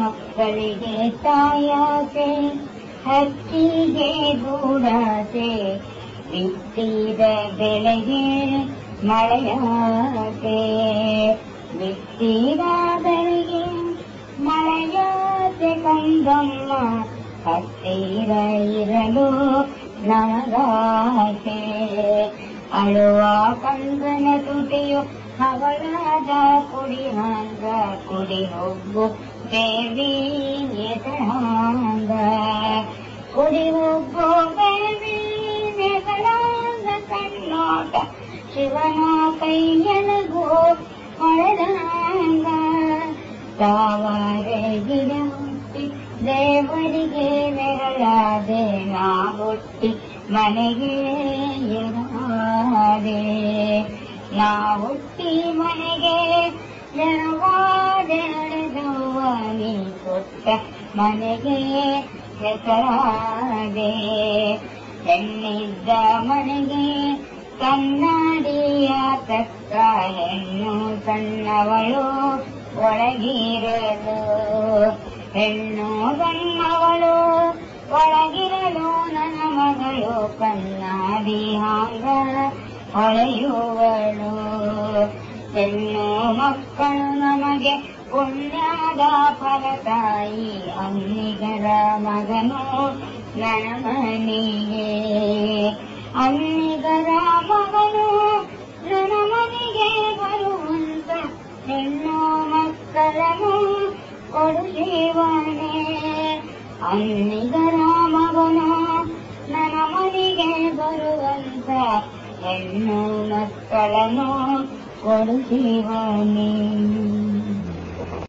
ಮಕ್ಕಳಿಗೆ ತಾಯಾಸೆ ಹಕ್ಕಿಗೆ ಗೂಡಾಸೆ ಬಿತ್ತಿದ ಬೆಳೆಗೆ ಮಳೆಯಾಸೆ ಬಿತ್ತಿದ ಬೆಳೆಗೆ ಮಳೆಯಾಸೆ ಕಂದಮ್ಮ ಹತ್ತಿರ ಇರಲು ನಮಗಾಸೆ ಅಳುವ ಕಂದನ ತುಟಿಯು ಅವಳಾದ ಕುಡಿ ಹಾಂಗ ಕುಡಿ ಹೋಗು ದೇವಿ ಎದಳಾಂಗ ಕುಡಿ ಹೋಗು ದೇವಿ ಎದಳಾಂಗ ಕಣ್ಣೋಟ ಶಿವನ ಕೈಯಲಗೋ ಹೊಳೆದಾಂಗ ತಾವರೆ ಗಿಡ ಹುಟ್ಟಿ ದೇವರಿಗೆ ನೆರಳಾದೆ ನಾ ಹುಟ್ಟಿ ಮನೆಗೆ ಎರಾದೆ ನಾವುಟ್ಟಿ ಮನೆಗೆ ನೀ ಕೊಟ್ಟ ಮನೆಗೆ ಹೆಸರಾದೆ. ಹೆಣ್ಣಿದ್ದ ಮನೆಗೆ ಕನ್ನಡಿಯ ತಕ್ಕ ಹೆಣ್ಣು ಸಣ್ಣವಳು ಒಳಗಿರಲು, ಹೆಣ್ಣು ಸಣ್ಣವಳು ಕನ್ನಡಿ ಹಾಂಗ ಹೊಳೆಯುವಳು. ಹೆಣ್ಣು ಮಕ್ಕಳು ನಮಗೆ ಪುಣ್ಯದ ಫಲತಾಯಿ. ಅನ್ನಿಗರ ಮಗನು ನನ್ನ ಮನೆಗೆ ಅನ್ನಿಗರ ಮಗನು ನನ್ನ ಮನೆಗೆ ಬರುವಂತ ಹೆಣ್ಣು ಮಕ್ಕಳನ್ನು ಕೊಡು ಜೀವನೇ. ಅನ್ನಿಗರ ಮಗನು ನನ್ನ ಮನೆಗೆ ಬರುವಂತ ಹೆಣ್ಣು ಮಕ್ಕಳನ್ನು ಕೊಡು ಜೀವನೇ